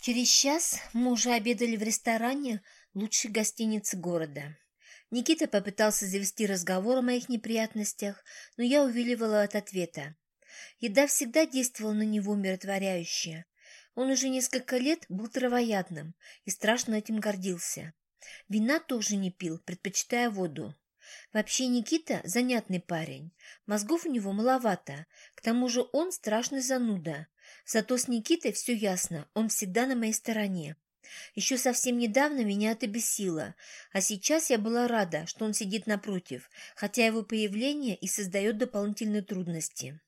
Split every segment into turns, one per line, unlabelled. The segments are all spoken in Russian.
Через час мы уже обедали в ресторане лучшей гостиницы города. Никита попытался завести разговор о моих неприятностях, но я увиливала от ответа. Еда всегда действовала на него умиротворяюще. Он уже несколько лет был травоядным и страшно этим гордился. Вина тоже не пил, предпочитая воду. Вообще Никита занятный парень. Мозгов у него маловато. К тому же он страшный зануда. Зато с Никитой все ясно, он всегда на моей стороне. Еще совсем недавно меня это бесило, а сейчас я была рада, что он сидит напротив, хотя его появление и создает дополнительные трудности.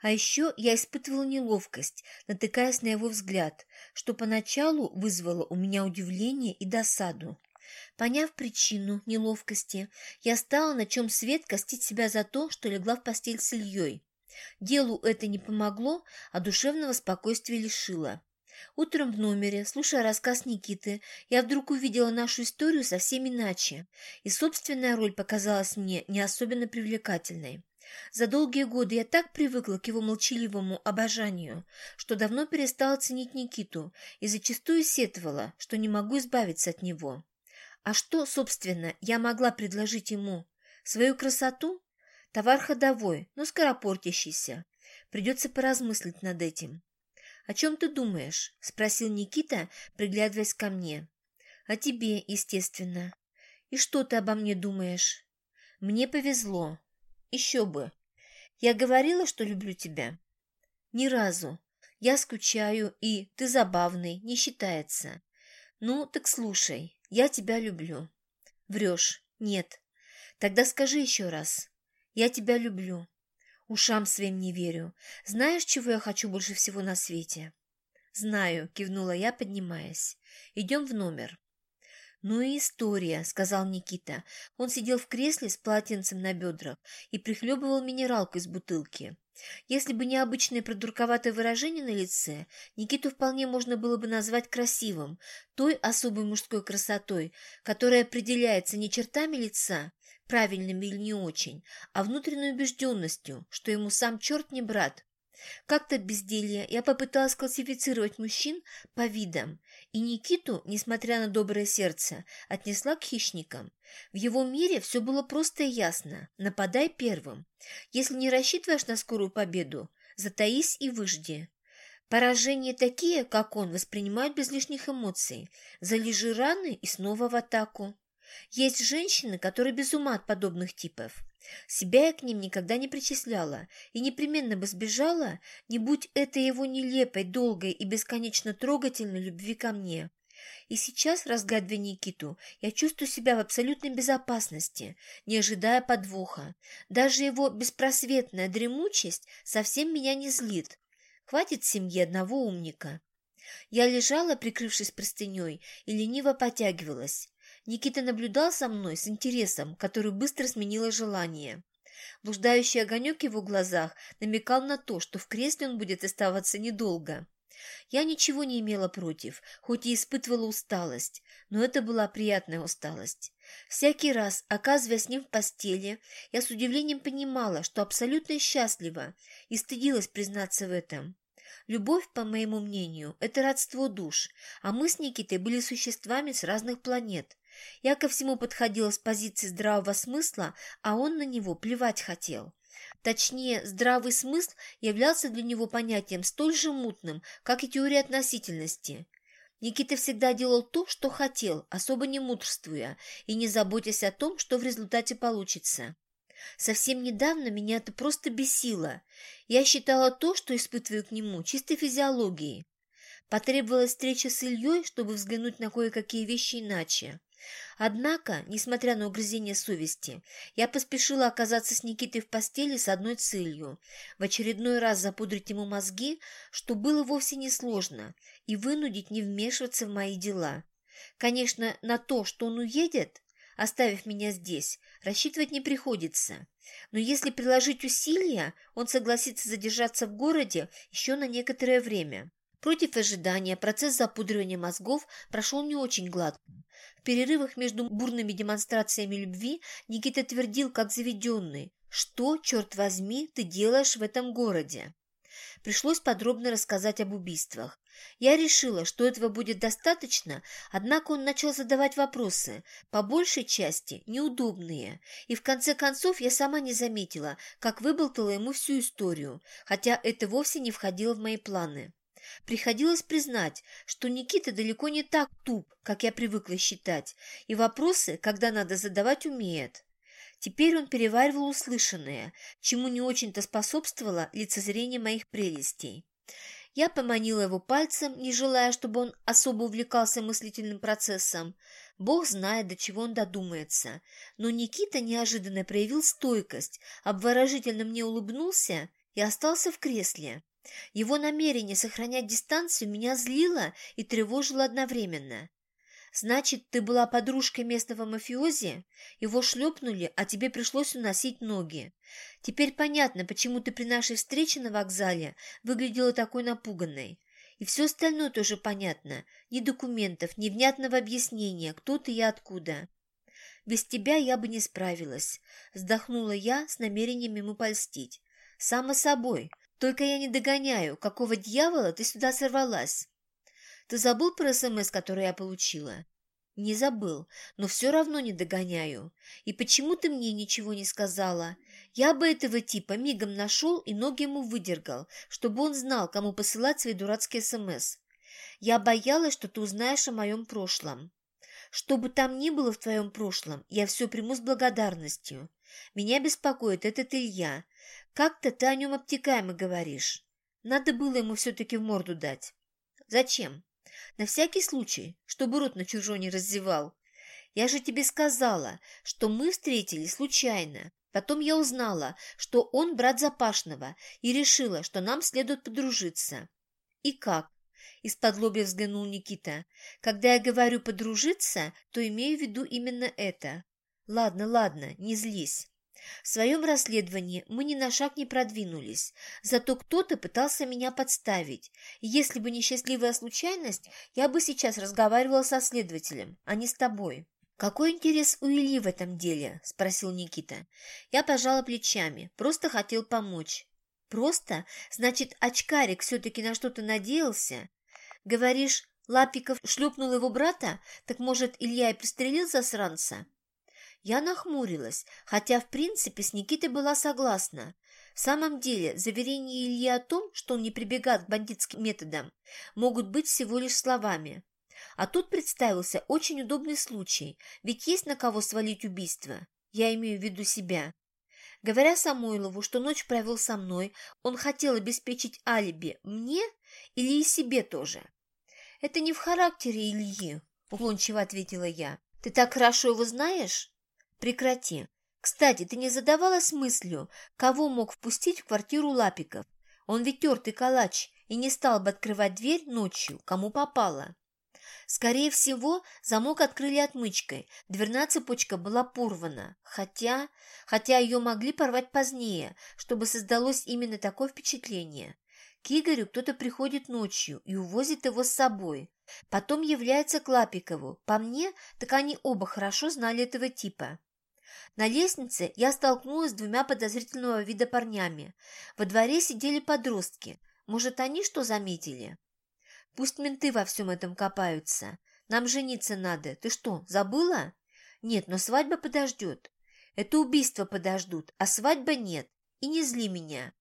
А еще я испытывала неловкость, натыкаясь на его взгляд, что поначалу вызвало у меня удивление и досаду. Поняв причину неловкости, я стала на чем свет костить себя за то, что легла в постель с Ильей. Делу это не помогло, а душевного спокойствия лишило. Утром в номере, слушая рассказ Никиты, я вдруг увидела нашу историю совсем иначе, и собственная роль показалась мне не особенно привлекательной. За долгие годы я так привыкла к его молчаливому обожанию, что давно перестала ценить Никиту и зачастую сетовала, что не могу избавиться от него. А что, собственно, я могла предложить ему? Свою красоту? Товар ходовой, но скоропортящийся. Придется поразмыслить над этим. «О чем ты думаешь?» – спросил Никита, приглядываясь ко мне. «О тебе, естественно. И что ты обо мне думаешь?» «Мне повезло. Еще бы. Я говорила, что люблю тебя?» «Ни разу. Я скучаю, и ты забавный, не считается. Ну, так слушай, я тебя люблю». «Врешь. Нет. Тогда скажи еще раз. Я тебя люблю. Ушам своим не верю. Знаешь, чего я хочу больше всего на свете? Знаю, кивнула я, поднимаясь. Идем в номер. «Ну и история», — сказал Никита. Он сидел в кресле с полотенцем на бедрах и прихлебывал минералку из бутылки. Если бы не обычное продурковатое выражение на лице, Никиту вполне можно было бы назвать красивым, той особой мужской красотой, которая определяется не чертами лица, правильными или не очень, а внутренней убежденностью, что ему сам черт не брат. Как-то безделье я попыталась классифицировать мужчин по видам, и Никиту, несмотря на доброе сердце, отнесла к хищникам. В его мире все было просто и ясно. Нападай первым. Если не рассчитываешь на скорую победу, затаись и выжди. Поражения такие, как он, воспринимают без лишних эмоций. Залежи раны и снова в атаку. Есть женщины, которые без ума от подобных типов. Себя я к ним никогда не причисляла и непременно бы сбежала, не будь это его нелепой, долгой и бесконечно трогательной любви ко мне. И сейчас, разглядывая Никиту, я чувствую себя в абсолютной безопасности, не ожидая подвоха. Даже его беспросветная дремучесть совсем меня не злит. Хватит семьи одного умника. Я лежала, прикрывшись простыней, и лениво потягивалась. Никита наблюдал за мной с интересом, который быстро сменило желание. Блуждающий огонек его глазах намекал на то, что в кресле он будет оставаться недолго. Я ничего не имела против, хоть и испытывала усталость, но это была приятная усталость. Всякий раз, оказываясь с ним в постели, я с удивлением понимала, что абсолютно счастлива, и стыдилась признаться в этом. Любовь, по моему мнению, это родство душ, а мы с Никитой были существами с разных планет. Я ко всему подходила с позиции здравого смысла, а он на него плевать хотел. Точнее, здравый смысл являлся для него понятием столь же мутным, как и теория относительности. Никита всегда делал то, что хотел, особо не мудрствуя и не заботясь о том, что в результате получится. Совсем недавно меня это просто бесило. Я считала то, что испытываю к нему, чистой физиологией. Потребовалась встреча с Ильей, чтобы взглянуть на кое-какие вещи иначе. Однако, несмотря на угрызение совести, я поспешила оказаться с Никитой в постели с одной целью – в очередной раз запудрить ему мозги, что было вовсе несложно, и вынудить не вмешиваться в мои дела. Конечно, на то, что он уедет, оставив меня здесь, рассчитывать не приходится. Но если приложить усилия, он согласится задержаться в городе еще на некоторое время. Против ожидания процесс запудривания мозгов прошел не очень гладко. В перерывах между бурными демонстрациями любви Никита твердил, как заведенный, «Что, черт возьми, ты делаешь в этом городе?» Пришлось подробно рассказать об убийствах. Я решила, что этого будет достаточно, однако он начал задавать вопросы, по большей части неудобные, и в конце концов я сама не заметила, как выболтала ему всю историю, хотя это вовсе не входило в мои планы. Приходилось признать, что Никита далеко не так туп, как я привыкла считать, и вопросы, когда надо задавать, умеет. Теперь он переваривал услышанное, чему не очень-то способствовало лицезрение моих прелестей. Я поманила его пальцем, не желая, чтобы он особо увлекался мыслительным процессом. Бог знает, до чего он додумается. Но Никита неожиданно проявил стойкость, обворожительно мне улыбнулся и остался в кресле. Его намерение сохранять дистанцию меня злило и тревожило одновременно. «Значит, ты была подружкой местного мафиози? Его шлепнули, а тебе пришлось уносить ноги. Теперь понятно, почему ты при нашей встрече на вокзале выглядела такой напуганной. И все остальное тоже понятно. Ни документов, ни внятного объяснения, кто ты и откуда. Без тебя я бы не справилась», — вздохнула я с намерением ему польстить. «Само собой. Только я не догоняю, какого дьявола ты сюда сорвалась?» Ты забыл про СМС, который я получила? Не забыл, но все равно не догоняю. И почему ты мне ничего не сказала? Я бы этого типа мигом нашел и ноги ему выдергал, чтобы он знал, кому посылать свои дурацкие СМС. Я боялась, что ты узнаешь о моем прошлом. Что бы там ни было в твоем прошлом, я все приму с благодарностью. Меня беспокоит этот Илья. Как-то ты о нем обтекаемо говоришь. Надо было ему все-таки в морду дать. Зачем? На всякий случай, чтобы рот на чужой не раздевал. Я же тебе сказала, что мы встретились случайно. Потом я узнала, что он брат Запашного, и решила, что нам следует подружиться. И как? Из-под лобья взглянул Никита. Когда я говорю «подружиться», то имею в виду именно это. Ладно, ладно, не злись. В своем расследовании мы ни на шаг не продвинулись, зато кто-то пытался меня подставить. Если бы не счастливая случайность, я бы сейчас разговаривала со следователем, а не с тобой. «Какой интерес у Ильи в этом деле?» – спросил Никита. Я пожала плечами, просто хотел помочь. «Просто? Значит, очкарик все-таки на что-то надеялся? Говоришь, Лапиков шлепнул его брата? Так, может, Илья и пристрелил засранца?» Я нахмурилась, хотя, в принципе, с Никитой была согласна. В самом деле, заверения Ильи о том, что он не прибегает к бандитским методам, могут быть всего лишь словами. А тут представился очень удобный случай, ведь есть на кого свалить убийство. Я имею в виду себя. Говоря Самойлову, что ночь провел со мной, он хотел обеспечить алиби мне или и себе тоже. «Это не в характере Ильи», — уклончиво ответила я. «Ты так хорошо его знаешь?» Прекрати. Кстати, ты не задавалась мыслью, кого мог впустить в квартиру Лапиков? Он ведь тертый калач и не стал бы открывать дверь ночью, кому попало. Скорее всего, замок открыли отмычкой, дверная цепочка была порвана, хотя, хотя ее могли порвать позднее, чтобы создалось именно такое впечатление. К Игорю кто-то приходит ночью и увозит его с собой. Потом является к Лапикову. По мне, так они оба хорошо знали этого типа. На лестнице я столкнулась с двумя подозрительного вида парнями. Во дворе сидели подростки. Может, они что заметили? Пусть менты во всем этом копаются. Нам жениться надо. Ты что, забыла? Нет, но свадьба подождет. Это убийство подождут, а свадьба нет. И не зли меня.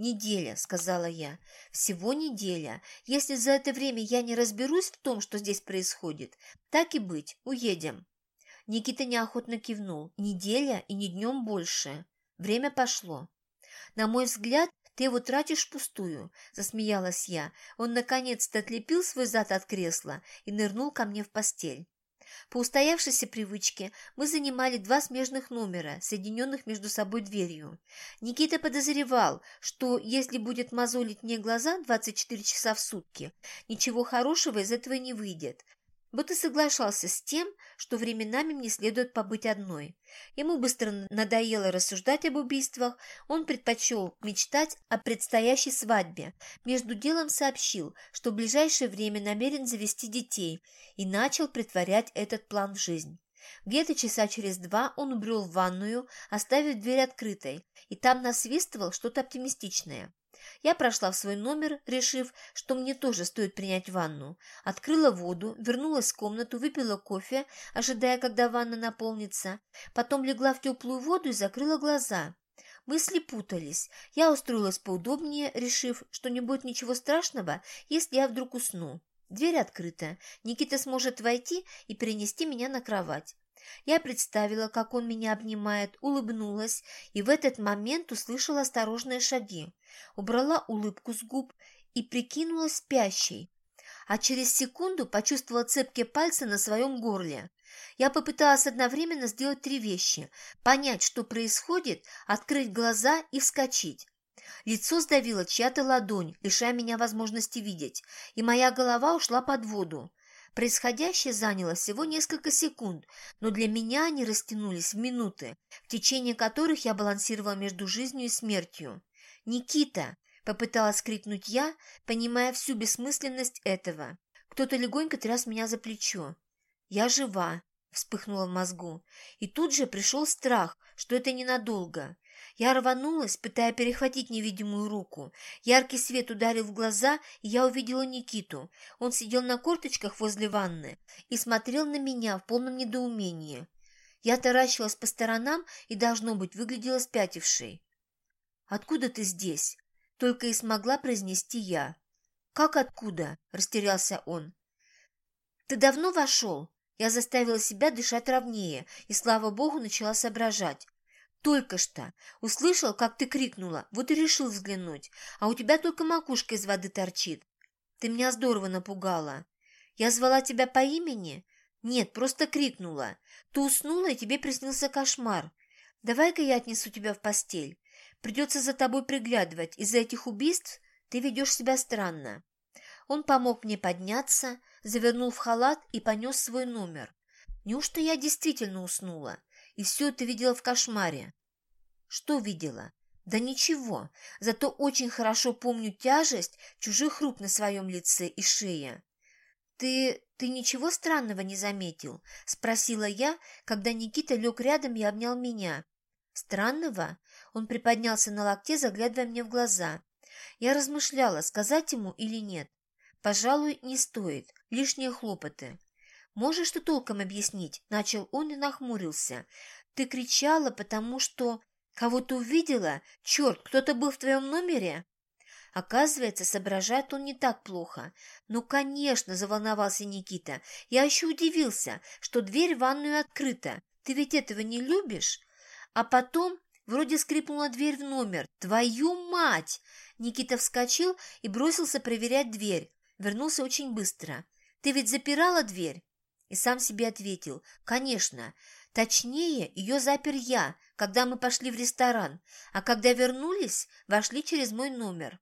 «Неделя», — сказала я. «Всего неделя. Если за это время я не разберусь в том, что здесь происходит, так и быть, уедем». Никита неохотно кивнул. Неделя и не днем больше. Время пошло. На мой взгляд, ты его тратишь впустую, засмеялась я. Он наконец-то отлепил свой зад от кресла и нырнул ко мне в постель. По устоявшейся привычке мы занимали два смежных номера, соединенных между собой дверью. Никита подозревал, что если будет мозолить мне глаза 24 часа в сутки, ничего хорошего из этого не выйдет, будто соглашался с тем, что временами мне следует побыть одной. Ему быстро надоело рассуждать об убийствах, он предпочел мечтать о предстоящей свадьбе. Между делом сообщил, что в ближайшее время намерен завести детей и начал притворять этот план в жизнь. Где-то часа через два он убрел в ванную, оставив дверь открытой, и там насвистывал что-то оптимистичное. Я прошла в свой номер, решив, что мне тоже стоит принять ванну. Открыла воду, вернулась в комнату, выпила кофе, ожидая, когда ванна наполнится. Потом легла в теплую воду и закрыла глаза. Мысли путались. Я устроилась поудобнее, решив, что не будет ничего страшного, если я вдруг усну. Дверь открыта. Никита сможет войти и перенести меня на кровать. Я представила, как он меня обнимает, улыбнулась и в этот момент услышала осторожные шаги. Убрала улыбку с губ и прикинулась спящей. А через секунду почувствовала цепкие пальцы на своем горле. Я попыталась одновременно сделать три вещи. Понять, что происходит, открыть глаза и вскочить. Лицо сдавило чья-то ладонь, лишая меня возможности видеть, и моя голова ушла под воду. Происходящее заняло всего несколько секунд, но для меня они растянулись в минуты, в течение которых я балансировала между жизнью и смертью. «Никита!» – попыталась крикнуть я, понимая всю бессмысленность этого. Кто-то легонько тряс меня за плечо. «Я жива!» – вспыхнула в мозгу. И тут же пришел страх, что это ненадолго. Я рванулась, пытая перехватить невидимую руку. Яркий свет ударил в глаза, и я увидела Никиту. Он сидел на корточках возле ванны и смотрел на меня в полном недоумении. Я таращилась по сторонам и, должно быть, выглядела спятившей. «Откуда ты здесь?» — только и смогла произнести я. «Как откуда?» — растерялся он. «Ты давно вошел?» Я заставила себя дышать ровнее и, слава богу, начала соображать. «Только что. Услышал, как ты крикнула, вот и решил взглянуть, а у тебя только макушка из воды торчит. Ты меня здорово напугала. Я звала тебя по имени? Нет, просто крикнула. Ты уснула, и тебе приснился кошмар. Давай-ка я отнесу тебя в постель. Придется за тобой приглядывать. Из-за этих убийств ты ведешь себя странно». Он помог мне подняться, завернул в халат и понес свой номер. Неужто я действительно уснула? И все это видела в кошмаре. Что видела? Да ничего, зато очень хорошо помню тяжесть чужих рук на своем лице и шее. «Ты... ты ничего странного не заметил?» – спросила я, когда Никита лег рядом и обнял меня. «Странного?» – он приподнялся на локте, заглядывая мне в глаза. Я размышляла, сказать ему или нет. «Пожалуй, не стоит. Лишние хлопоты». «Можешь ты толком объяснить?» – начал он и нахмурился. «Ты кричала, потому что...» «Кого-то увидела? Черт, кто-то был в твоем номере?» Оказывается, соображает он не так плохо. «Ну, конечно!» – заволновался Никита. «Я еще удивился, что дверь в ванную открыта. Ты ведь этого не любишь?» А потом вроде скрипнула дверь в номер. «Твою мать!» Никита вскочил и бросился проверять дверь. Вернулся очень быстро. «Ты ведь запирала дверь?» И сам себе ответил. «Конечно. Точнее, ее запер я, когда мы пошли в ресторан, а когда вернулись, вошли через мой номер».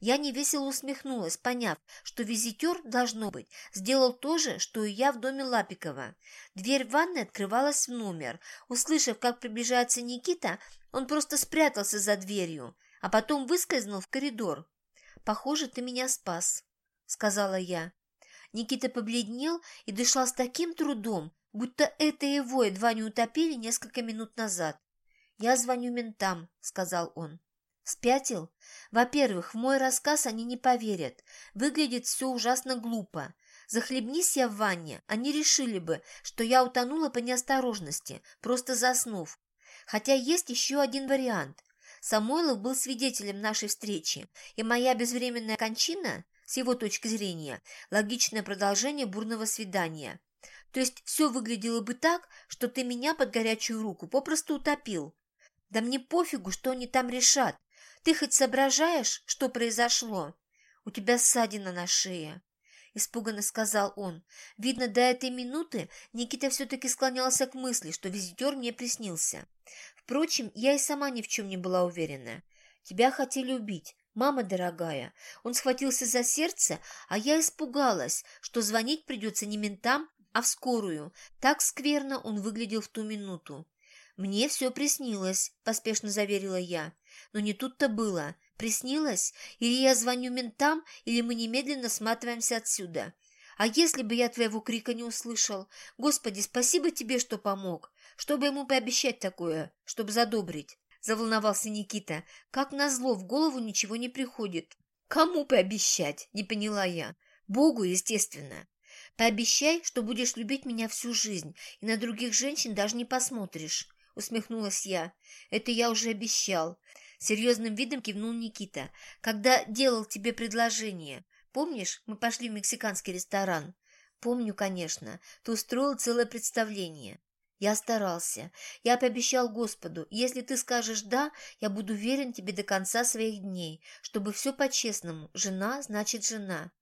Я невесело усмехнулась, поняв, что визитер, должно быть, сделал то же, что и я в доме Лапикова. Дверь ванной открывалась в номер. Услышав, как приближается Никита, он просто спрятался за дверью, а потом выскользнул в коридор. «Похоже, ты меня спас», — сказала я. Никита побледнел и дышал с таким трудом, будто это его едва не утопили несколько минут назад. «Я звоню ментам», — сказал он. «Спятил? Во-первых, в мой рассказ они не поверят. Выглядит все ужасно глупо. Захлебнись я в ванне, они решили бы, что я утонула по неосторожности, просто заснув. Хотя есть еще один вариант. Самойлов был свидетелем нашей встречи, и моя безвременная кончина с его точки зрения, логичное продолжение бурного свидания. То есть все выглядело бы так, что ты меня под горячую руку попросту утопил. Да мне пофигу, что они там решат. Ты хоть соображаешь, что произошло? У тебя ссадина на шее. — испуганно сказал он. Видно, до этой минуты Никита все-таки склонялся к мысли, что визитер мне приснился. Впрочем, я и сама ни в чем не была уверена. Тебя хотели убить, «Мама дорогая!» Он схватился за сердце, а я испугалась, что звонить придется не ментам, а в скорую. Так скверно он выглядел в ту минуту. «Мне все приснилось», – поспешно заверила я. «Но не тут-то было. Приснилось? Или я звоню ментам, или мы немедленно сматываемся отсюда. А если бы я твоего крика не услышал? Господи, спасибо тебе, что помог. Чтобы ему пообещать такое, чтобы задобрить». Заволновался Никита. «Как назло, в голову ничего не приходит». «Кому пообещать?» – не поняла я. «Богу, естественно». «Пообещай, что будешь любить меня всю жизнь, и на других женщин даже не посмотришь», – усмехнулась я. «Это я уже обещал». Серьезным видом кивнул Никита. «Когда делал тебе предложение. Помнишь, мы пошли в мексиканский ресторан?» «Помню, конечно. Ты устроил целое представление». Я старался. Я пообещал Господу, если ты скажешь «да», я буду верен тебе до конца своих дней, чтобы все по-честному. Жена значит жена.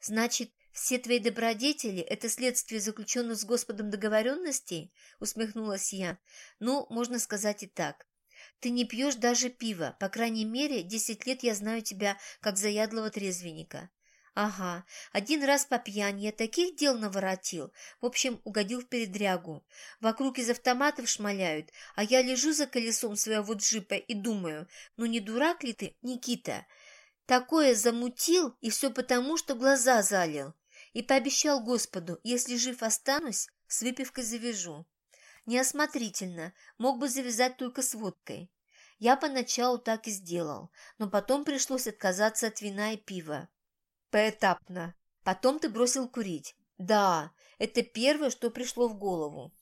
Значит, все твои добродетели – это следствие заключенных с Господом договоренностей? Усмехнулась я. Ну, можно сказать и так. Ты не пьешь даже пива. По крайней мере, десять лет я знаю тебя как заядлого трезвенника. Ага, один раз по пьяни я таких дел наворотил. В общем, угодил в передрягу. Вокруг из автоматов шмаляют, а я лежу за колесом своего джипа и думаю, ну не дурак ли ты, Никита? Такое замутил, и все потому, что глаза залил. И пообещал Господу, если жив останусь, с выпивкой завяжу. Неосмотрительно, мог бы завязать только с водкой. Я поначалу так и сделал, но потом пришлось отказаться от вина и пива. Поэтапно. Потом ты бросил курить. Да, это первое, что пришло в голову.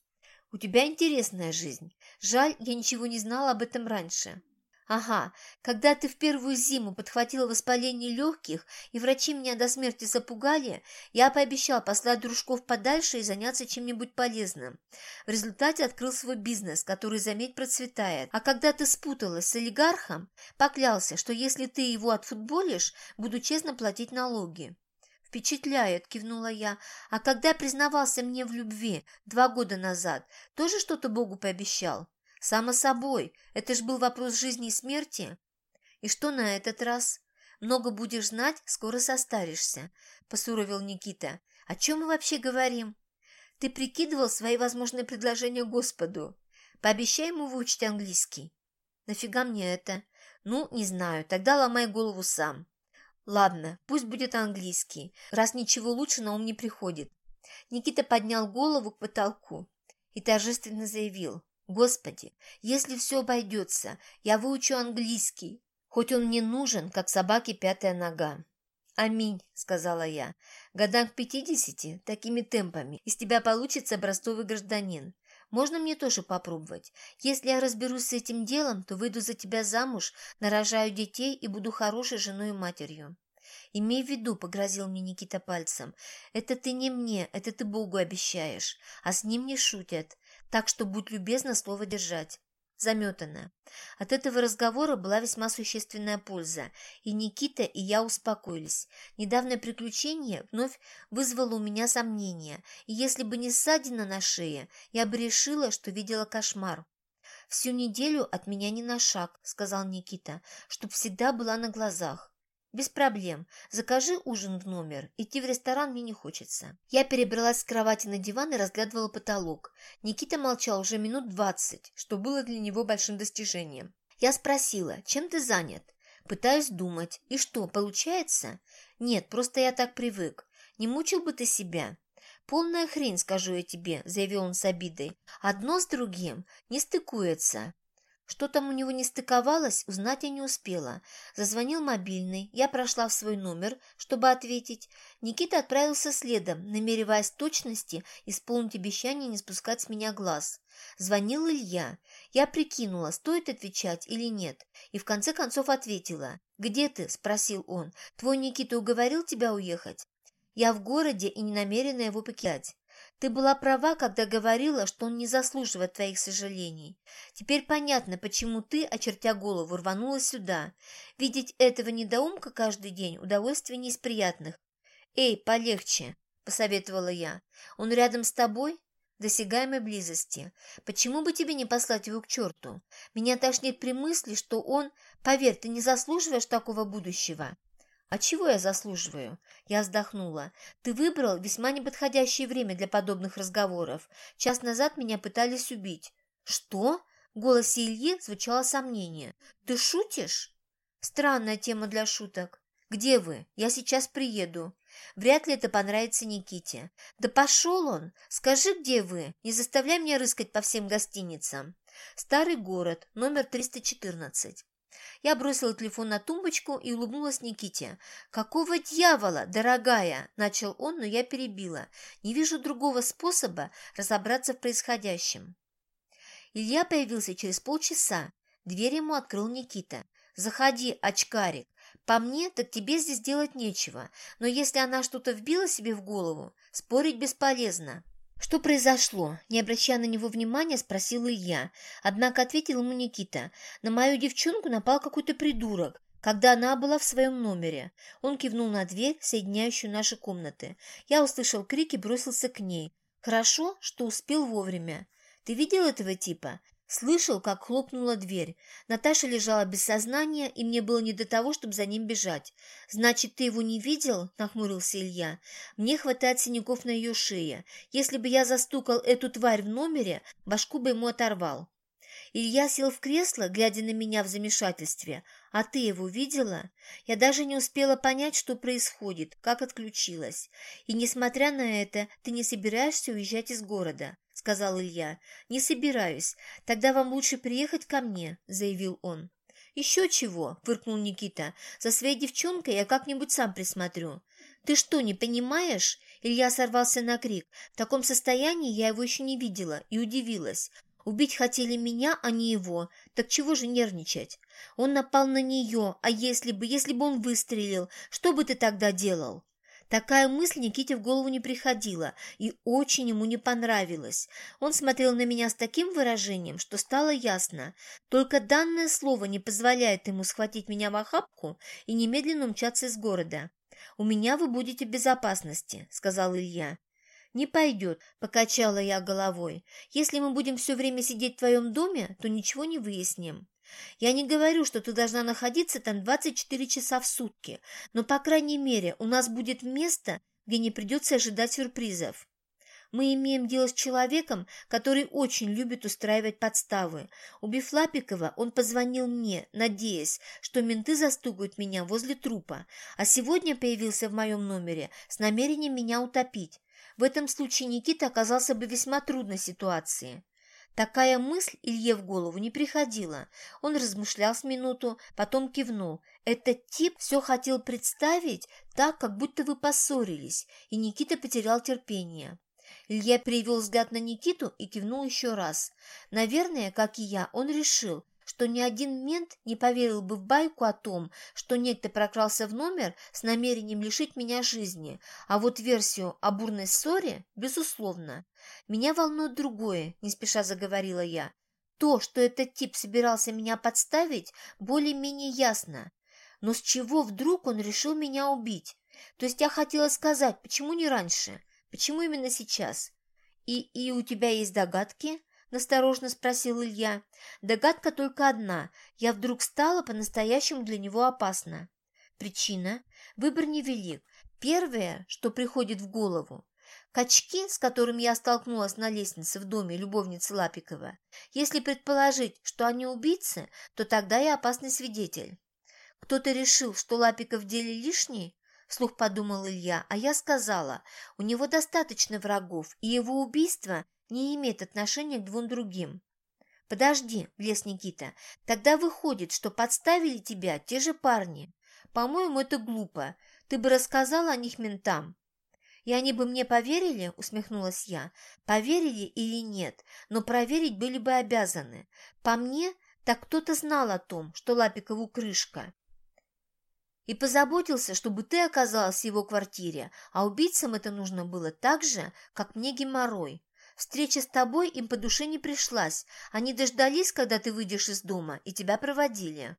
У тебя интересная жизнь. Жаль, я ничего не знала об этом раньше. Ага, когда ты в первую зиму подхватила воспаление легких, и врачи меня до смерти запугали, я пообещал послать дружков подальше и заняться чем-нибудь полезным. В результате открыл свой бизнес, который, заметь, процветает. А когда ты спуталась с олигархом, поклялся, что если ты его отфутболишь, буду честно платить налоги. «Впечатляет», – кивнула я. «А когда признавался мне в любви два года назад, тоже что-то Богу пообещал?» Само собой, это ж был вопрос жизни и смерти. И что на этот раз? Много будешь знать, скоро состаришься, посуровил Никита. О чем мы вообще говорим? Ты прикидывал свои возможные предложения Господу. Пообещай ему выучить английский. Нафига мне это? Ну, не знаю, тогда ломай голову сам. Ладно, пусть будет английский, раз ничего лучше на ум не приходит. Никита поднял голову к потолку и торжественно заявил. Господи, если все обойдется, я выучу английский, хоть он мне нужен, как собаке пятая нога. «Аминь», — сказала я. «Годам к пятидесяти, такими темпами, из тебя получится образцовый гражданин. Можно мне тоже попробовать? Если я разберусь с этим делом, то выйду за тебя замуж, нарожаю детей и буду хорошей женой и матерью». «Имей в виду», — погрозил мне Никита пальцем, — «это ты не мне, это ты Богу обещаешь, а с ним не шутят. Так что будь любезна слово держать. Заметанная. От этого разговора была весьма существенная польза, и Никита, и я успокоились. Недавнее приключение вновь вызвало у меня сомнения, и если бы не ссадина на шее, я бы решила, что видела кошмар. «Всю неделю от меня не на шаг», — сказал Никита, — «чтоб всегда была на глазах. «Без проблем. Закажи ужин в номер. Идти в ресторан мне не хочется». Я перебралась с кровати на диван и разглядывала потолок. Никита молчал уже минут двадцать, что было для него большим достижением. Я спросила, чем ты занят? Пытаюсь думать. И что, получается? Нет, просто я так привык. Не мучил бы ты себя? «Полная хрень, скажу я тебе», — заявил он с обидой. «Одно с другим не стыкуется. Что там у него не стыковалось, узнать я не успела. Зазвонил мобильный, я прошла в свой номер, чтобы ответить. Никита отправился следом, намереваясь точности исполнить обещание не спускать с меня глаз. Звонил Илья. Я прикинула, стоит отвечать или нет, и в конце концов ответила. «Где ты?» – спросил он. «Твой Никита уговорил тебя уехать?» «Я в городе и не намерена его покидать». Ты была права, когда говорила, что он не заслуживает твоих сожалений. Теперь понятно, почему ты, очертя голову, рванула сюда. Видеть этого недоумка каждый день – удовольствие не из приятных. «Эй, полегче», – посоветовала я. «Он рядом с тобой?» досягаемой близости. Почему бы тебе не послать его к черту? Меня тошнит при мысли, что он... Поверь, ты не заслуживаешь такого будущего. «А чего я заслуживаю?» Я вздохнула. «Ты выбрал весьма неподходящее время для подобных разговоров. Час назад меня пытались убить». «Что?» В голосе Ильи звучало сомнение. «Ты шутишь?» «Странная тема для шуток. Где вы? Я сейчас приеду. Вряд ли это понравится Никите. Да пошел он! Скажи, где вы? Не заставляй меня рыскать по всем гостиницам». Старый город, номер 314. Я бросила телефон на тумбочку и улыбнулась Никите. «Какого дьявола, дорогая?» – начал он, но я перебила. «Не вижу другого способа разобраться в происходящем». Илья появился через полчаса. Дверь ему открыл Никита. «Заходи, очкарик. По мне, так тебе здесь делать нечего. Но если она что-то вбила себе в голову, спорить бесполезно». «Что произошло?» Не обращая на него внимания, спросила я. Однако ответил ему Никита. «На мою девчонку напал какой-то придурок, когда она была в своем номере». Он кивнул на дверь, соединяющую наши комнаты. Я услышал крик и бросился к ней. «Хорошо, что успел вовремя. Ты видел этого типа? Слышал, как хлопнула дверь. Наташа лежала без сознания, и мне было не до того, чтобы за ним бежать. «Значит, ты его не видел?» – нахмурился Илья. «Мне хватает синяков на ее шее. Если бы я застукал эту тварь в номере, башку бы ему оторвал». Илья сел в кресло, глядя на меня в замешательстве. «А ты его видела?» Я даже не успела понять, что происходит, как отключилась. «И несмотря на это, ты не собираешься уезжать из города?» — сказал Илья. «Не собираюсь. Тогда вам лучше приехать ко мне», — заявил он. «Еще чего?» — фыркнул Никита. «За своей девчонкой я как-нибудь сам присмотрю». «Ты что, не понимаешь?» Илья сорвался на крик. В таком состоянии я его еще не видела и удивилась. Убить хотели меня, а не его. Так чего же нервничать? Он напал на нее, а если бы, если бы он выстрелил, что бы ты тогда делал? Такая мысль Никите в голову не приходила и очень ему не понравилась. Он смотрел на меня с таким выражением, что стало ясно. Только данное слово не позволяет ему схватить меня в охапку и немедленно умчаться из города. «У меня вы будете в безопасности», — сказал Илья. «Не пойдет», — покачала я головой. «Если мы будем все время сидеть в твоем доме, то ничего не выясним». Я не говорю, что ты должна находиться там 24 часа в сутки, но, по крайней мере, у нас будет место, где не придется ожидать сюрпризов. Мы имеем дело с человеком, который очень любит устраивать подставы. Убив Лапикова, он позвонил мне, надеясь, что менты застугают меня возле трупа, а сегодня появился в моем номере с намерением меня утопить. В этом случае Никита оказался бы весьма трудной ситуации. Такая мысль Илье в голову не приходила. Он размышлял с минуту, потом кивнул. Этот тип все хотел представить так, как будто вы поссорились, и Никита потерял терпение. Илья перевел взгляд на Никиту и кивнул еще раз. Наверное, как и я, он решил, что ни один мент не поверил бы в байку о том, что некто прокрался в номер с намерением лишить меня жизни, а вот версию о бурной ссоре – безусловно. Меня волнует другое, не спеша заговорила я. То, что этот тип собирался меня подставить, более-менее ясно. Но с чего вдруг он решил меня убить? То есть я хотела сказать, почему не раньше? Почему именно сейчас? И, и у тебя есть догадки? Насторожно спросил Илья. Догадка только одна. Я вдруг стала по-настоящему для него опасна. Причина? Выбор невелик. Первое, что приходит в голову. Качки, с которыми я столкнулась на лестнице в доме любовницы Лапикова. Если предположить, что они убийцы, то тогда я опасный свидетель. Кто-то решил, что Лапиков в деле лишний? Слух подумал Илья, а я сказала, у него достаточно врагов, и его убийство не имеет отношения к двум другим. «Подожди», – влез Никита, – «тогда выходит, что подставили тебя те же парни. По-моему, это глупо. Ты бы рассказала о них ментам». «И они бы мне поверили?» – усмехнулась я. «Поверили или нет, но проверить были бы обязаны. По мне, так кто-то знал о том, что Лапикову крышка. И позаботился, чтобы ты оказалась в его квартире, а убийцам это нужно было так же, как мне геморрой. Встреча с тобой им по душе не пришлась. Они дождались, когда ты выйдешь из дома, и тебя проводили.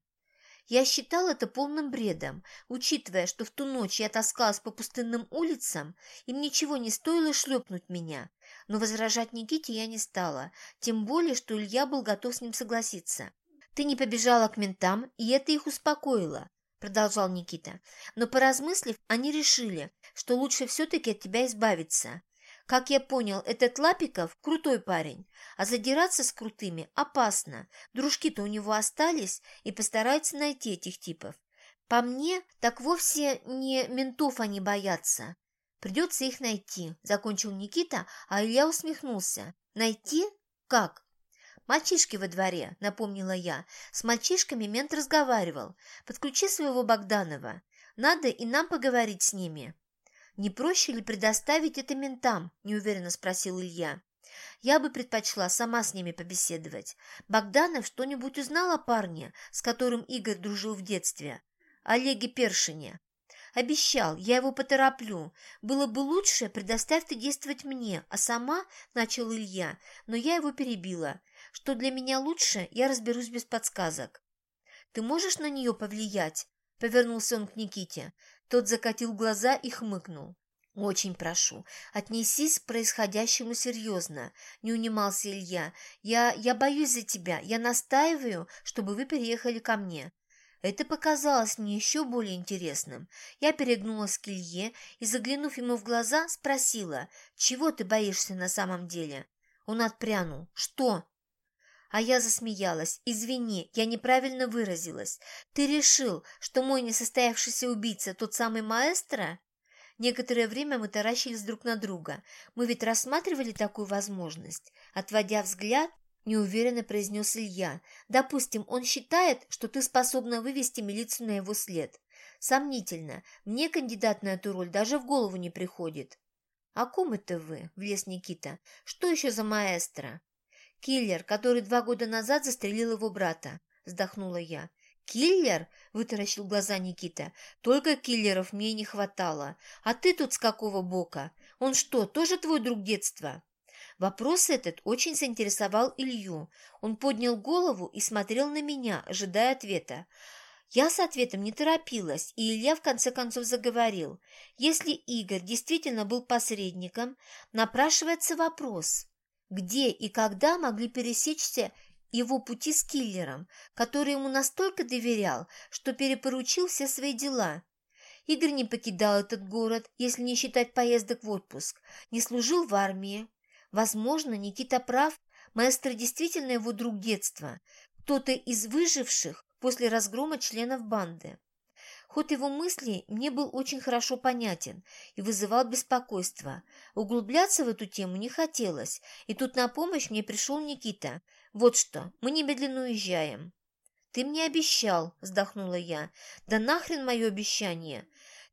Я считал это полным бредом, учитывая, что в ту ночь я таскалась по пустынным улицам, им ничего не стоило шлепнуть меня. Но возражать Никите я не стала, тем более, что Илья был готов с ним согласиться. «Ты не побежала к ментам, и это их успокоило», – продолжал Никита. «Но поразмыслив, они решили, что лучше все-таки от тебя избавиться. Как я понял, этот Лапиков крутой парень, а задираться с крутыми опасно. Дружки-то у него остались, и постараются найти этих типов. По мне, так вовсе не ментов они боятся. Придется их найти, закончил Никита, а Илья усмехнулся. Найти? Как? «Мальчишки во дворе», — напомнила я. «С мальчишками мент разговаривал. Подключи своего Богданова. Надо и нам поговорить с ними». «Не проще ли предоставить это ментам?» – неуверенно спросил Илья. «Я бы предпочла сама с ними побеседовать. Богданов что-нибудь узнал о парне, с которым Игорь дружил в детстве? Олеге Першине?» «Обещал, я его потороплю. Было бы лучше, предоставь ты действовать мне, а сама, – начал Илья, но я его перебила. Что для меня лучше, я разберусь без подсказок». «Ты можешь на нее повлиять?» – повернулся он к Никите. Тот закатил глаза и хмыкнул. «Очень прошу, отнесись к происходящему серьезно», – не унимался Илья. «Я, я боюсь за тебя, я настаиваю, чтобы вы переехали ко мне». Это показалось мне еще более интересным. Я перегнулась к Илье и, заглянув ему в глаза, спросила, «Чего ты боишься на самом деле?» Он отпрянул. «Что?» А я засмеялась. «Извини, я неправильно выразилась. Ты решил, что мой несостоявшийся убийца тот самый маэстро?» Некоторое время мы таращились друг на друга. Мы ведь рассматривали такую возможность. Отводя взгляд, неуверенно произнес Илья. «Допустим, он считает, что ты способна вывести милицию на его след. Сомнительно. Мне кандидат на эту роль даже в голову не приходит». «О ком это вы?» – влез Никита. «Что еще за маэстро?» «Киллер, который два года назад застрелил его брата», – вздохнула я. «Киллер?» – вытаращил глаза Никита. «Только киллеров мне не хватало. А ты тут с какого бока? Он что, тоже твой друг детства?» Вопрос этот очень заинтересовал Илью. Он поднял голову и смотрел на меня, ожидая ответа. Я с ответом не торопилась, и Илья в конце концов заговорил. Если Игорь действительно был посредником, напрашивается вопрос – где и когда могли пересечься его пути с киллером, который ему настолько доверял, что перепоручил все свои дела. Игорь не покидал этот город, если не считать поездок в отпуск, не служил в армии. Возможно, Никита прав, маэстро действительно его друг детства, кто-то из выживших после разгрома членов банды. Ход его мыслей мне был очень хорошо понятен и вызывал беспокойство. Углубляться в эту тему не хотелось, и тут на помощь мне пришел Никита. «Вот что, мы немедленно уезжаем». «Ты мне обещал», – вздохнула я. «Да нахрен мое обещание!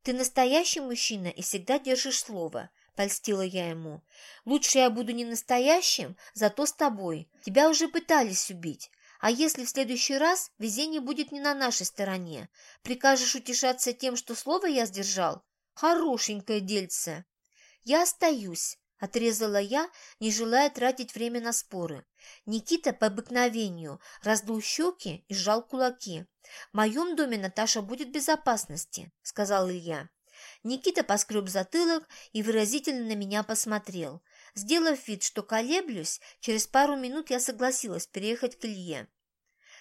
Ты настоящий мужчина и всегда держишь слово», – польстила я ему. «Лучше я буду не настоящим, зато с тобой. Тебя уже пытались убить. А если в следующий раз везение будет не на нашей стороне? Прикажешь утешаться тем, что слово я сдержал? Хорошенькое дельце. Я остаюсь, отрезала я, не желая тратить время на споры. Никита по обыкновению раздул щеки и сжал кулаки. «В моем доме Наташа будет в безопасности», — сказал Илья. Никита поскреб затылок и выразительно на меня посмотрел. Сделав вид, что колеблюсь, через пару минут я согласилась переехать к Илье.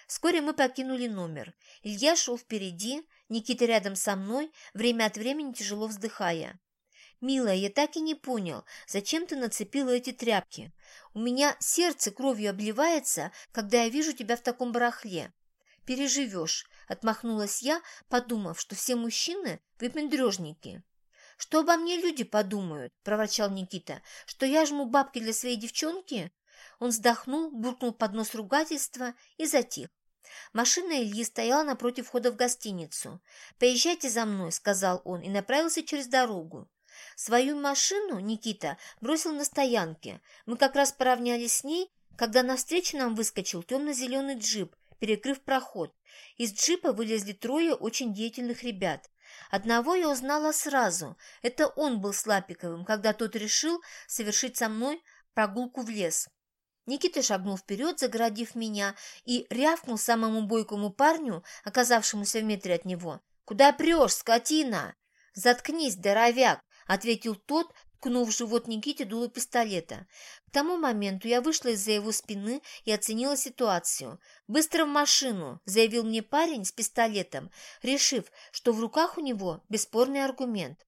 Вскоре мы покинули номер. Илья шел впереди, Никита рядом со мной, время от времени тяжело вздыхая. «Милая, я так и не понял, зачем ты нацепила эти тряпки? У меня сердце кровью обливается, когда я вижу тебя в таком барахле». «Переживешь», — отмахнулась я, подумав, что все мужчины – выпендрежники. «Что обо мне люди подумают?» – проворчал Никита. «Что я жму бабки для своей девчонки?» Он вздохнул, буркнул под нос ругательства и затих. Машина Ильи стояла напротив входа в гостиницу. «Поезжайте за мной», – сказал он и направился через дорогу. Свою машину Никита бросил на стоянке. Мы как раз поравнялись с ней, когда навстречу нам выскочил темно-зеленый джип, перекрыв проход. Из джипа вылезли трое очень деятельных ребят. Одного я узнала сразу. Это он был с Лапиковым, когда тот решил совершить со мной прогулку в лес. Никита шагнул вперед, загородив меня, и рявкнул самому бойкому парню, оказавшемуся в метре от него. «Куда прешь, скотина?» «Заткнись, здоровяк!» — ответил тот, ткнув в живот Никите дуло пистолета. К тому моменту я вышла из-за его спины и оценила ситуацию. «Быстро в машину!» – заявил мне парень с пистолетом, решив, что в руках у него бесспорный аргумент.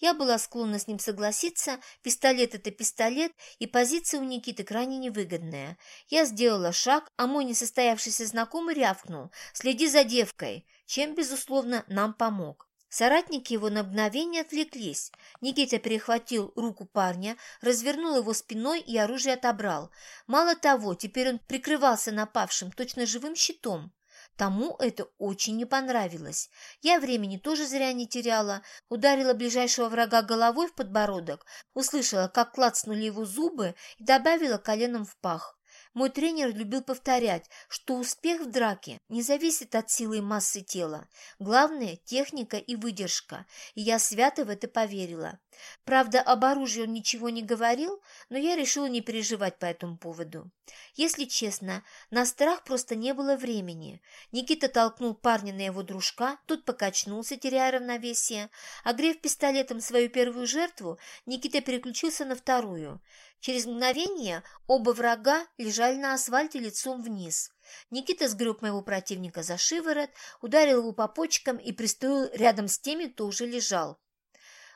Я была склонна с ним согласиться, пистолет – это пистолет, и позиция у Никиты крайне невыгодная. Я сделала шаг, а мой несостоявшийся знакомый рявкнул «Следи за девкой», чем, безусловно, нам помог. Соратники его на мгновение отвлеклись. Никита перехватил руку парня, развернул его спиной и оружие отобрал. Мало того, теперь он прикрывался напавшим точно живым щитом. Тому это очень не понравилось. Я времени тоже зря не теряла, ударила ближайшего врага головой в подбородок, услышала, как клацнули его зубы и добавила коленом в пах. Мой тренер любил повторять, что успех в драке не зависит от силы и массы тела. Главное – техника и выдержка, и я свято в это поверила. Правда, об оружии он ничего не говорил, но я решила не переживать по этому поводу. Если честно, на страх просто не было времени. Никита толкнул парня на его дружка, тот покачнулся, теряя равновесие. Огрев пистолетом свою первую жертву, Никита переключился на вторую – Через мгновение оба врага лежали на асфальте лицом вниз. Никита сгреб моего противника за шиворот, ударил его по почкам и пристроил рядом с теми, кто уже лежал.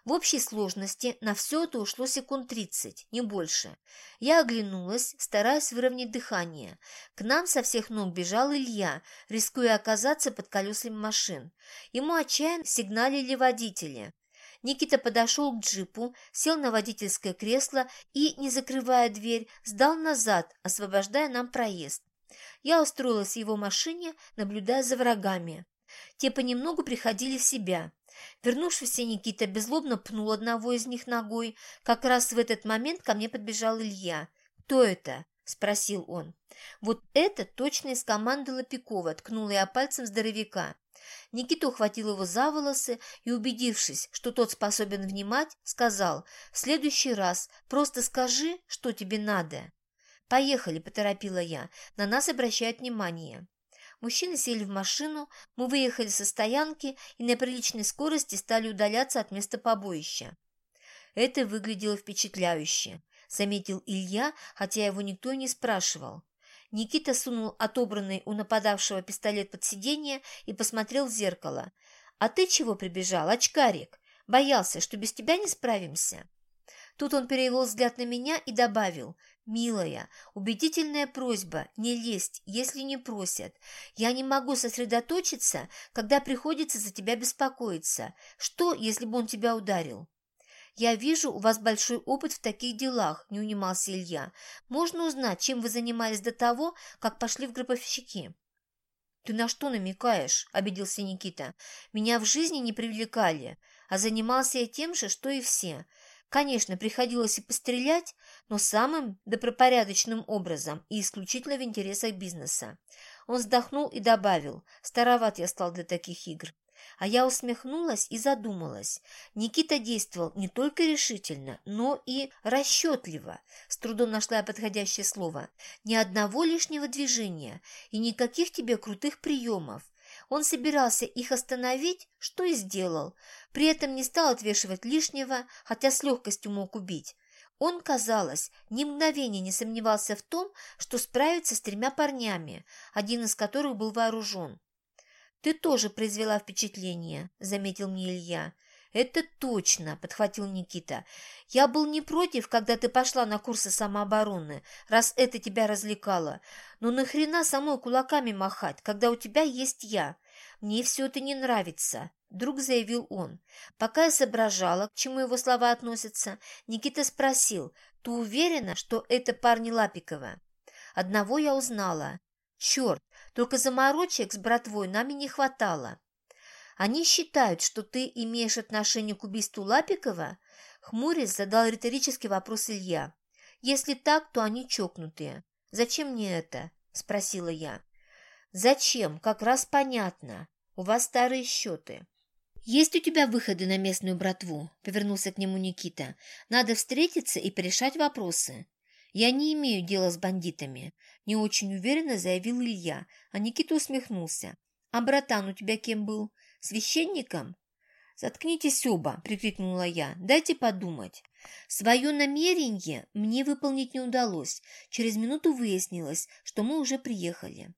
В общей сложности на все это ушло секунд тридцать, не больше. Я оглянулась, стараясь выровнять дыхание. К нам со всех ног бежал Илья, рискуя оказаться под колесами машин. Ему отчаянно сигналили водители. Никита подошел к джипу, сел на водительское кресло и, не закрывая дверь, сдал назад, освобождая нам проезд. Я устроилась в его машине, наблюдая за врагами. Те понемногу приходили в себя. Вернувшийся Никита безлобно пнул одного из них ногой. Как раз в этот момент ко мне подбежал Илья. «Кто это?» – спросил он. «Вот это точно из команды Лопикова», – ткнула я пальцем здоровяка. Никита ухватил его за волосы и, убедившись, что тот способен внимать, сказал «В следующий раз просто скажи, что тебе надо». «Поехали», – поторопила я, – «на нас обращают внимание». Мужчины сели в машину, мы выехали со стоянки и на приличной скорости стали удаляться от места побоища. Это выглядело впечатляюще, заметил Илья, хотя его никто не спрашивал. Никита сунул отобранный у нападавшего пистолет под сиденье и посмотрел в зеркало. «А ты чего прибежал, очкарик? Боялся, что без тебя не справимся?» Тут он перевел взгляд на меня и добавил, «Милая, убедительная просьба не лезть, если не просят. Я не могу сосредоточиться, когда приходится за тебя беспокоиться. Что, если бы он тебя ударил?» «Я вижу, у вас большой опыт в таких делах», – не унимался Илья. «Можно узнать, чем вы занимались до того, как пошли в гробовщики?» «Ты на что намекаешь?» – обиделся Никита. «Меня в жизни не привлекали, а занимался я тем же, что и все. Конечно, приходилось и пострелять, но самым добропорядочным образом и исключительно в интересах бизнеса». Он вздохнул и добавил, «Староват я стал для таких игр». А я усмехнулась и задумалась. Никита действовал не только решительно, но и расчетливо. С трудом нашла я подходящее слово. Ни одного лишнего движения и никаких тебе крутых приемов. Он собирался их остановить, что и сделал. При этом не стал отвешивать лишнего, хотя с легкостью мог убить. Он, казалось, ни мгновения не сомневался в том, что справится с тремя парнями, один из которых был вооружен. «Ты тоже произвела впечатление», – заметил мне Илья. «Это точно», – подхватил Никита. «Я был не против, когда ты пошла на курсы самообороны, раз это тебя развлекало. Но нахрена самой кулаками махать, когда у тебя есть я? Мне все это не нравится», – вдруг заявил он. Пока я соображала, к чему его слова относятся, Никита спросил, «Ты уверена, что это парни Лапикова?» Одного я узнала. Черт, только заморочек с братвой нами не хватало. Они считают, что ты имеешь отношение к убийству Лапикова? Хмурясь задал риторический вопрос Илья. Если так, то они чокнутые. Зачем мне это? Спросила я. Зачем? Как раз понятно. У вас старые счеты. «Есть у тебя выходы на местную братву?» – повернулся к нему Никита. «Надо встретиться и порешать вопросы. «Я не имею дела с бандитами», – не очень уверенно заявил Илья, а Никита усмехнулся. «А братан у тебя кем был? Священником?» «Заткнитесь оба!» – прикрикнула я. «Дайте подумать». Свое намерение мне выполнить не удалось. Через минуту выяснилось, что мы уже приехали.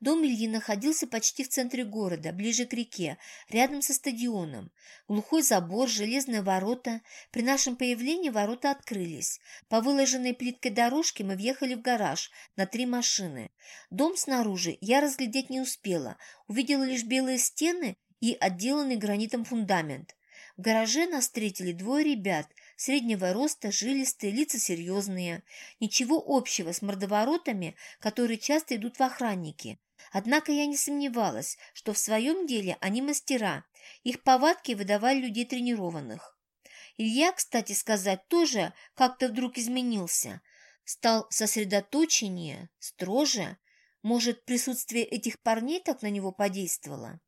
Дом Ильи находился почти в центре города, ближе к реке, рядом со стадионом. Глухой забор, железные ворота. При нашем появлении ворота открылись. По выложенной плиткой дорожке мы въехали в гараж на три машины. Дом снаружи я разглядеть не успела. Увидела лишь белые стены и отделанный гранитом фундамент. В гараже нас встретили двое ребят, среднего роста, жилистые, лица серьезные. Ничего общего с мордоворотами, которые часто идут в охранники. Однако я не сомневалась, что в своем деле они мастера, их повадки выдавали людей тренированных. Илья, кстати сказать, тоже как-то вдруг изменился. Стал сосредоточеннее, строже. Может, присутствие этих парней так на него подействовало?